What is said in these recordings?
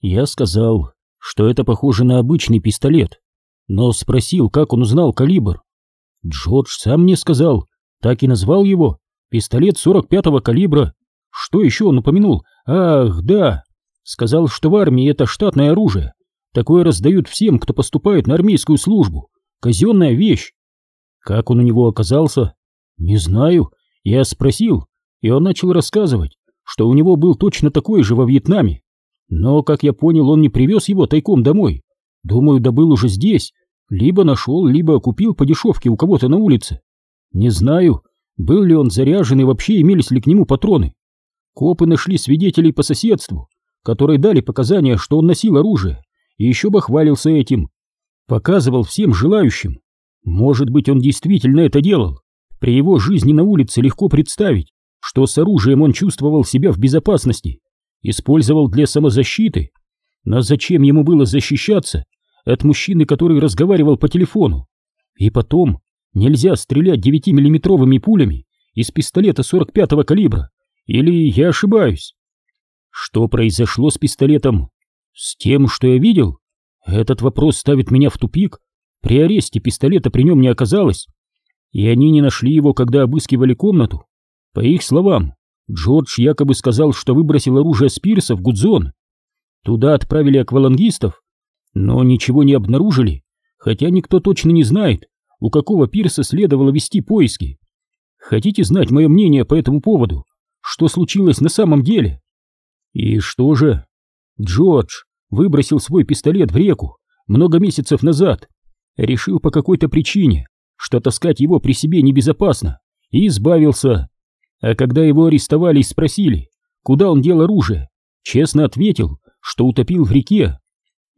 Я сказал, что это похоже на обычный пистолет, но спросил, как он узнал калибр. Джордж сам мне сказал, так и назвал его, пистолет 45-го калибра. Что еще он упомянул? Ах, да, сказал, что в армии это штатное оружие. Такое раздают всем, кто поступает на армейскую службу. Казенная вещь. Как он у него оказался? Не знаю. Я спросил, и он начал рассказывать, что у него был точно такой же во Вьетнаме. Но, как я понял, он не привез его тайком домой. Думаю, добыл уже здесь. Либо нашел, либо купил по дешевке у кого-то на улице. Не знаю, был ли он заряжен и вообще имелись ли к нему патроны. Копы нашли свидетелей по соседству, которые дали показания, что он носил оружие, и еще бы хвалился этим. Показывал всем желающим. Может быть, он действительно это делал. При его жизни на улице легко представить, что с оружием он чувствовал себя в безопасности использовал для самозащиты. Но зачем ему было защищаться от мужчины, который разговаривал по телефону? И потом, нельзя стрелять 9-миллиметровыми пулями из пистолета 45-го калибра. Или я ошибаюсь? Что произошло с пистолетом? С тем, что я видел? Этот вопрос ставит меня в тупик. При аресте пистолета при нем не оказалось. И они не нашли его, когда обыскивали комнату. По их словам, Джордж якобы сказал, что выбросил оружие Спирса в Гудзон. Туда отправили аквалангистов, но ничего не обнаружили, хотя никто точно не знает, у какого пирса следовало вести поиски. Хотите знать мое мнение по этому поводу? Что случилось на самом деле? И что же? Джордж выбросил свой пистолет в реку много месяцев назад, решил по какой-то причине, что таскать его при себе небезопасно, и избавился. А когда его арестовали и спросили, куда он дел оружие, честно ответил, что утопил в реке.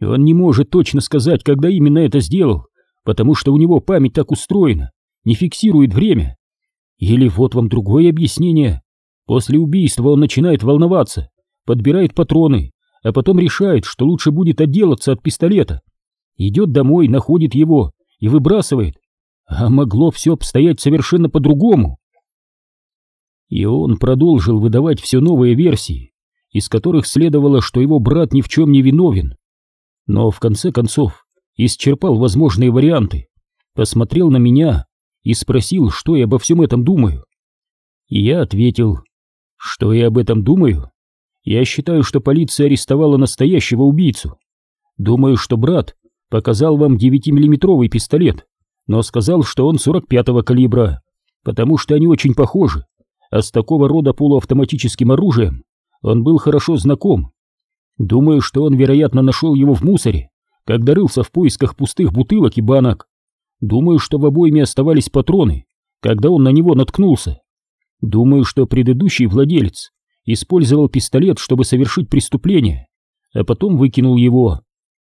Он не может точно сказать, когда именно это сделал, потому что у него память так устроена, не фиксирует время. Или вот вам другое объяснение. После убийства он начинает волноваться, подбирает патроны, а потом решает, что лучше будет отделаться от пистолета. Идет домой, находит его и выбрасывает. А могло все обстоять совершенно по-другому. И он продолжил выдавать все новые версии, из которых следовало, что его брат ни в чем не виновен. Но в конце концов исчерпал возможные варианты, посмотрел на меня и спросил, что я обо всем этом думаю. И я ответил, что я об этом думаю. Я считаю, что полиция арестовала настоящего убийцу. Думаю, что брат показал вам 9-миллиметровый пистолет, но сказал, что он 45-го калибра, потому что они очень похожи а с такого рода полуавтоматическим оружием он был хорошо знаком. Думаю, что он, вероятно, нашел его в мусоре, когда рылся в поисках пустых бутылок и банок. Думаю, что в обойме оставались патроны, когда он на него наткнулся. Думаю, что предыдущий владелец использовал пистолет, чтобы совершить преступление, а потом выкинул его.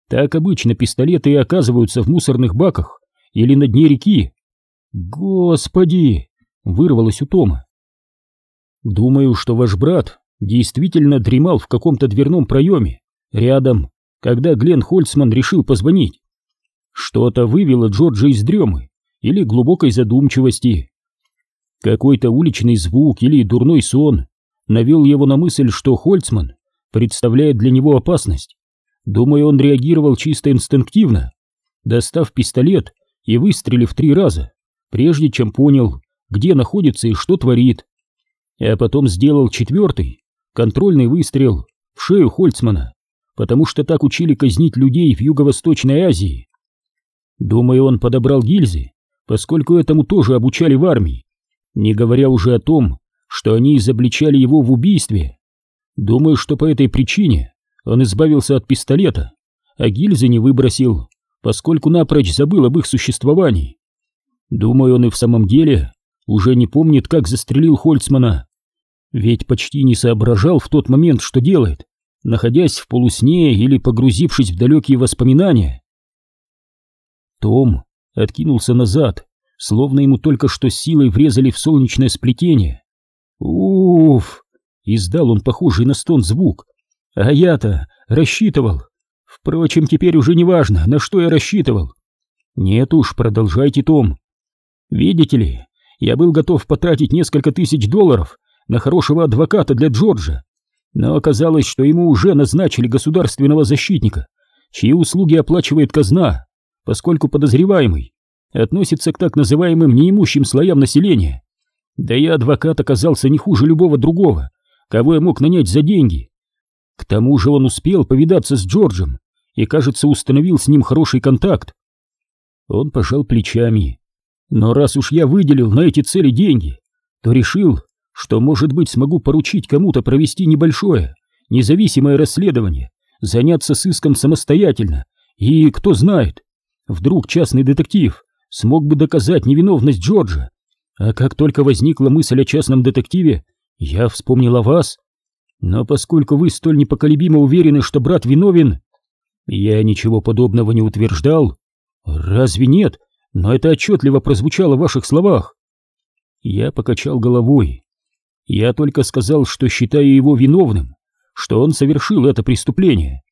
Так обычно пистолеты и оказываются в мусорных баках или на дне реки. Господи! Вырвалось у Тома. Думаю, что ваш брат действительно дремал в каком-то дверном проеме, рядом, когда Глен Хольцман решил позвонить. Что-то вывело Джорджа из дремы или глубокой задумчивости. Какой-то уличный звук или дурной сон навел его на мысль, что Хольцман представляет для него опасность. Думаю, он реагировал чисто инстинктивно, достав пистолет и выстрелив три раза, прежде чем понял, где находится и что творит а потом сделал четвертый, контрольный выстрел в шею Хольцмана, потому что так учили казнить людей в Юго-Восточной Азии. Думаю, он подобрал гильзы, поскольку этому тоже обучали в армии, не говоря уже о том, что они изобличали его в убийстве. Думаю, что по этой причине он избавился от пистолета, а гильзы не выбросил, поскольку напрочь забыл об их существовании. Думаю, он и в самом деле уже не помнит, как застрелил Хольцмана, ведь почти не соображал в тот момент, что делает, находясь в полусне или погрузившись в далекие воспоминания. Том откинулся назад, словно ему только что силой врезали в солнечное сплетение. «Уф!» — издал он похожий на стон звук. «А я-то рассчитывал. Впрочем, теперь уже не важно, на что я рассчитывал. Нет уж, продолжайте, Том. Видите ли, я был готов потратить несколько тысяч долларов на хорошего адвоката для Джорджа. Но оказалось, что ему уже назначили государственного защитника, чьи услуги оплачивает казна, поскольку подозреваемый относится к так называемым неимущим слоям населения. Да и адвокат оказался не хуже любого другого, кого я мог нанять за деньги. К тому же он успел повидаться с Джорджем и, кажется, установил с ним хороший контакт. Он пожал плечами. Но раз уж я выделил на эти цели деньги, то решил, что, может быть, смогу поручить кому-то провести небольшое, независимое расследование, заняться сыском самостоятельно, и, кто знает, вдруг частный детектив смог бы доказать невиновность Джорджа. А как только возникла мысль о частном детективе, я вспомнил о вас. Но поскольку вы столь непоколебимо уверены, что брат виновен, я ничего подобного не утверждал. Разве нет? Но это отчетливо прозвучало в ваших словах. Я покачал головой. Я только сказал, что считаю его виновным, что он совершил это преступление.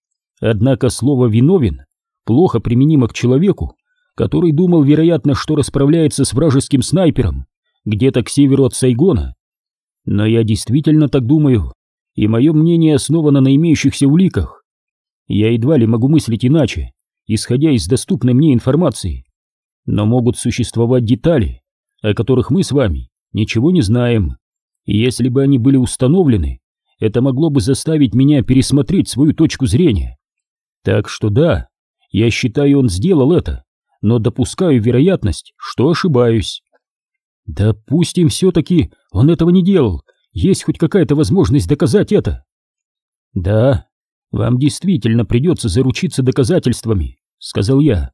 Однако слово «виновен» плохо применимо к человеку, который думал, вероятно, что расправляется с вражеским снайпером где-то к северу от Сайгона. Но я действительно так думаю, и мое мнение основано на имеющихся уликах. Я едва ли могу мыслить иначе, исходя из доступной мне информации. Но могут существовать детали, о которых мы с вами ничего не знаем. И если бы они были установлены, это могло бы заставить меня пересмотреть свою точку зрения. Так что да, я считаю, он сделал это, но допускаю вероятность, что ошибаюсь. Допустим, все-таки он этого не делал. Есть хоть какая-то возможность доказать это? Да, вам действительно придется заручиться доказательствами, сказал я,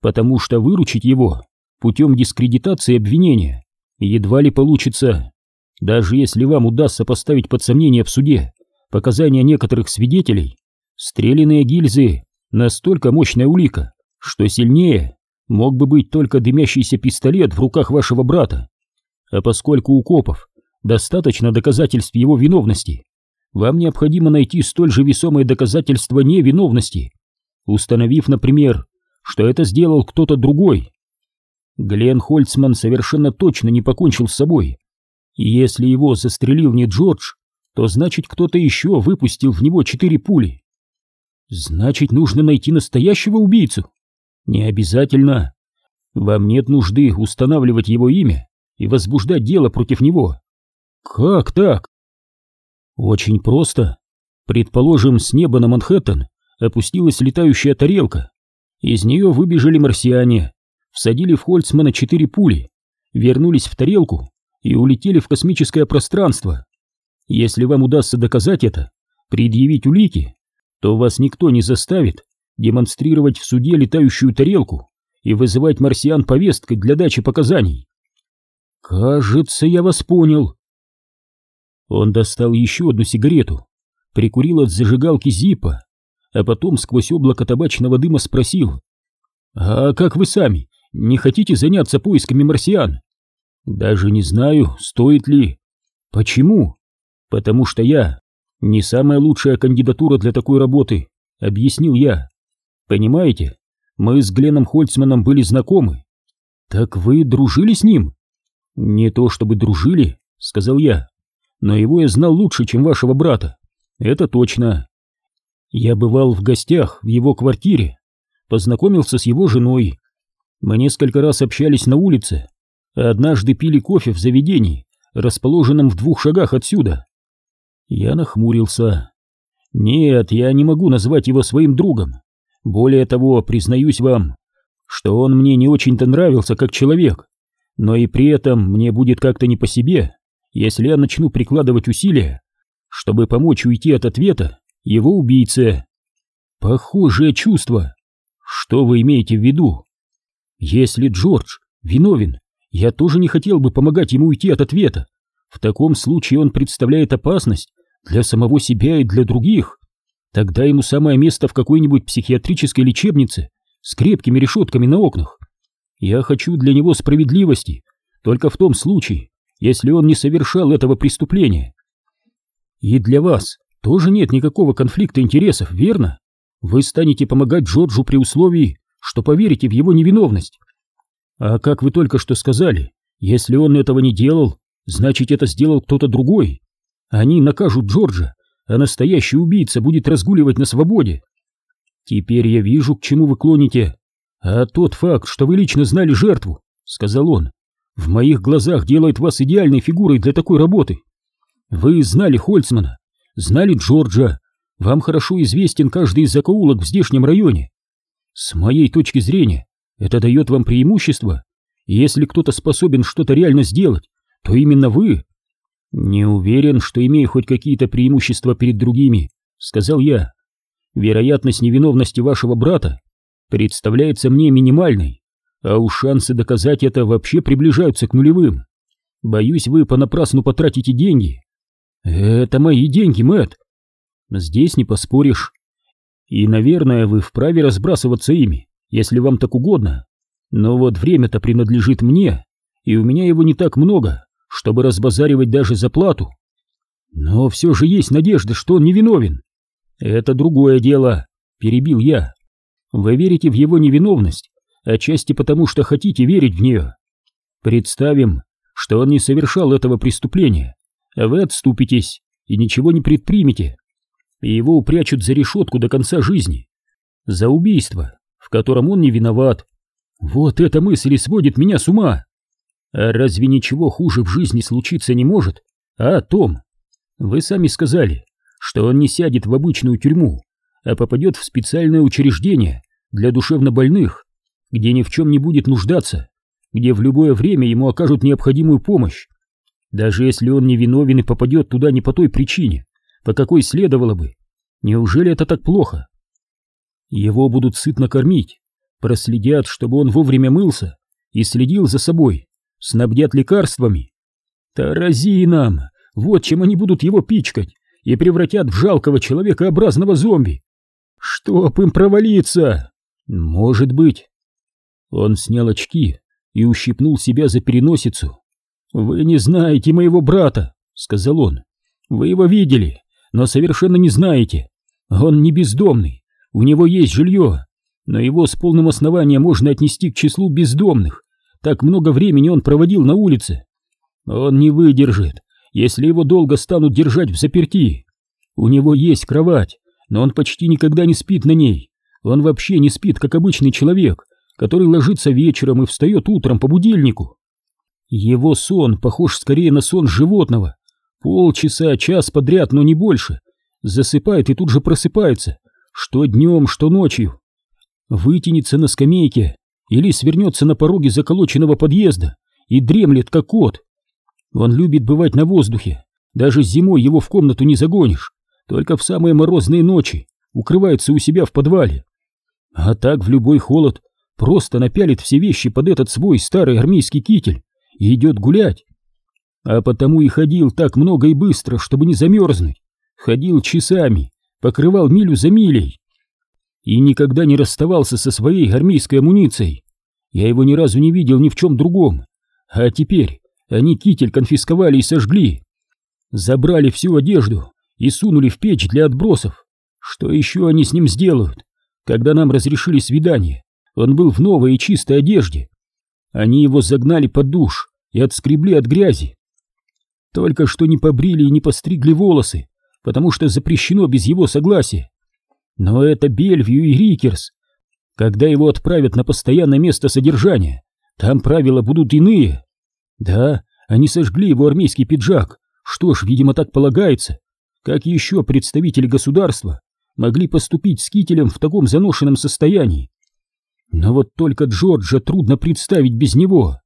потому что выручить его путем дискредитации обвинения едва ли получится. Даже если вам удастся поставить под сомнение в суде показания некоторых свидетелей, стрелянные гильзы настолько мощная улика, что сильнее мог бы быть только дымящийся пистолет в руках вашего брата. А поскольку у копов достаточно доказательств его виновности, вам необходимо найти столь же весомые доказательства невиновности, установив, например, что это сделал кто-то другой. Глен Хольцман совершенно точно не покончил с собой. И если его застрелил не Джордж, то значит кто-то еще выпустил в него четыре пули. Значит, нужно найти настоящего убийцу. Не обязательно. Вам нет нужды устанавливать его имя и возбуждать дело против него. Как так? Очень просто. Предположим, с неба на Манхэттен опустилась летающая тарелка. Из нее выбежали марсиане, всадили в Хольцмана четыре пули, вернулись в тарелку и улетели в космическое пространство. Если вам удастся доказать это, предъявить улики, то вас никто не заставит демонстрировать в суде летающую тарелку и вызывать марсиан повесткой для дачи показаний. Кажется, я вас понял. Он достал еще одну сигарету, прикурил от зажигалки Зипа, а потом сквозь облако табачного дыма спросил. «А как вы сами? Не хотите заняться поисками марсиан?» «Даже не знаю, стоит ли». «Почему?» «Потому что я не самая лучшая кандидатура для такой работы», — объяснил я. «Понимаете, мы с Гленом Хольцманом были знакомы». «Так вы дружили с ним?» «Не то чтобы дружили», — сказал я, «но его я знал лучше, чем вашего брата. Это точно. Я бывал в гостях в его квартире, познакомился с его женой. Мы несколько раз общались на улице, а однажды пили кофе в заведении, расположенном в двух шагах отсюда. Я нахмурился. Нет, я не могу назвать его своим другом. Более того, признаюсь вам, что он мне не очень-то нравился как человек, но и при этом мне будет как-то не по себе, если я начну прикладывать усилия, чтобы помочь уйти от ответа его убийце. Похожее чувство. Что вы имеете в виду? Если Джордж виновен, я тоже не хотел бы помогать ему уйти от ответа. В таком случае он представляет опасность для самого себя и для других. Тогда ему самое место в какой-нибудь психиатрической лечебнице с крепкими решетками на окнах. Я хочу для него справедливости, только в том случае, если он не совершал этого преступления. И для вас тоже нет никакого конфликта интересов, верно? Вы станете помогать Джорджу при условии, что поверите в его невиновность. А как вы только что сказали, если он этого не делал, значит это сделал кто-то другой. Они накажут Джорджа, а настоящий убийца будет разгуливать на свободе. Теперь я вижу, к чему вы клоните. А тот факт, что вы лично знали жертву, сказал он, в моих глазах делает вас идеальной фигурой для такой работы. Вы знали Хольцмана, знали Джорджа, вам хорошо известен каждый из закоулок в здешнем районе. С моей точки зрения, это дает вам преимущество. И если кто-то способен что-то реально сделать, то именно вы. Не уверен, что имею хоть какие-то преимущества перед другими, сказал я. Вероятность невиновности вашего брата представляется мне минимальной, а уж шансы доказать это вообще приближаются к нулевым. Боюсь, вы понапрасну потратите деньги. Это мои деньги, Мэт. Здесь не поспоришь. И, наверное, вы вправе разбрасываться ими, если вам так угодно. Но вот время-то принадлежит мне, и у меня его не так много, чтобы разбазаривать даже за плату. Но все же есть надежда, что он невиновен. Это другое дело, перебил я. Вы верите в его невиновность, отчасти потому, что хотите верить в нее. Представим, что он не совершал этого преступления, вы отступитесь и ничего не предпримете и его упрячут за решетку до конца жизни. За убийство, в котором он не виноват. Вот эта мысль и сводит меня с ума. А разве ничего хуже в жизни случиться не может? А, Том, вы сами сказали, что он не сядет в обычную тюрьму, а попадет в специальное учреждение для душевнобольных, где ни в чем не будет нуждаться, где в любое время ему окажут необходимую помощь. Даже если он не виновен и попадет туда не по той причине, по какой следовало бы. Неужели это так плохо? Его будут сытно кормить, проследят, чтобы он вовремя мылся и следил за собой, снабдят лекарствами. Тарази нам, вот чем они будут его пичкать и превратят в жалкого человекообразного зомби. Чтоб им провалиться! Может быть. Он снял очки и ущипнул себя за переносицу. «Вы не знаете моего брата», — сказал он. «Вы его видели, но совершенно не знаете. Он не бездомный, у него есть жилье, но его с полным основанием можно отнести к числу бездомных. Так много времени он проводил на улице. Он не выдержит, если его долго станут держать в заперти. У него есть кровать, но он почти никогда не спит на ней. Он вообще не спит, как обычный человек, который ложится вечером и встает утром по будильнику. Его сон похож скорее на сон животного, Полчаса, час подряд, но не больше. Засыпает и тут же просыпается, что днем, что ночью. Вытянется на скамейке или свернется на пороге заколоченного подъезда и дремлет, как кот. Он любит бывать на воздухе, даже зимой его в комнату не загонишь, только в самые морозные ночи укрывается у себя в подвале. А так в любой холод просто напялит все вещи под этот свой старый армейский китель и идет гулять а потому и ходил так много и быстро, чтобы не замерзнуть. Ходил часами, покрывал милю за милей. И никогда не расставался со своей армейской амуницией. Я его ни разу не видел ни в чем другом. А теперь они китель конфисковали и сожгли. Забрали всю одежду и сунули в печь для отбросов. Что еще они с ним сделают? Когда нам разрешили свидание, он был в новой и чистой одежде. Они его загнали под душ и отскребли от грязи. Только что не побрили и не постригли волосы, потому что запрещено без его согласия. Но это Бельвью и Рикерс. Когда его отправят на постоянное место содержания, там правила будут иные. Да, они сожгли его армейский пиджак. Что ж, видимо, так полагается. Как еще представители государства могли поступить с кителем в таком заношенном состоянии? Но вот только Джорджа трудно представить без него.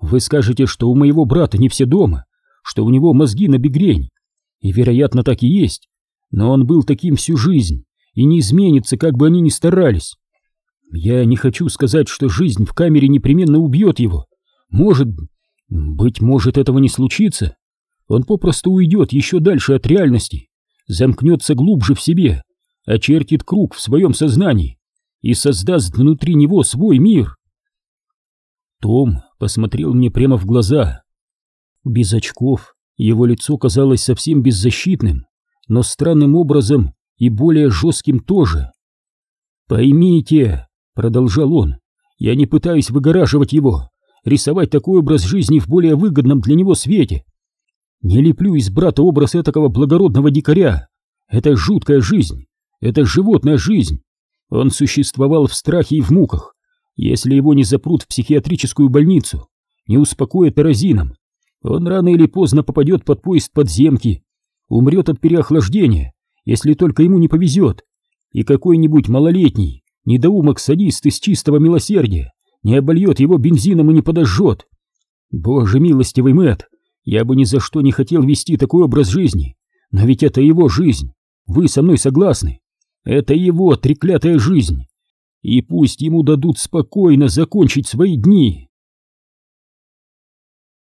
Вы скажете, что у моего брата не все дома, что у него мозги на бигрень. И, вероятно, так и есть. Но он был таким всю жизнь и не изменится, как бы они ни старались. Я не хочу сказать, что жизнь в камере непременно убьет его. Может, быть может, этого не случится. Он попросту уйдет еще дальше от реальности, замкнется глубже в себе, очертит круг в своем сознании и создаст внутри него свой мир. Том посмотрел мне прямо в глаза. Без очков его лицо казалось совсем беззащитным, но странным образом и более жестким тоже. «Поймите», — продолжал он, — «я не пытаюсь выгораживать его, рисовать такой образ жизни в более выгодном для него свете. Не леплю из брата образ этакого благородного дикаря, Это жуткая жизнь, это животная жизнь. Он существовал в страхе и в муках. Если его не запрут в психиатрическую больницу, не успокоят эрозином, он рано или поздно попадет под поезд подземки, умрет от переохлаждения, если только ему не повезет, и какой-нибудь малолетний недоумок-садист из чистого милосердия не обольет его бензином и не подожжет. Боже милостивый Мэтт, я бы ни за что не хотел вести такой образ жизни, но ведь это его жизнь, вы со мной согласны? Это его треклятая жизнь, и пусть ему дадут спокойно закончить свои дни.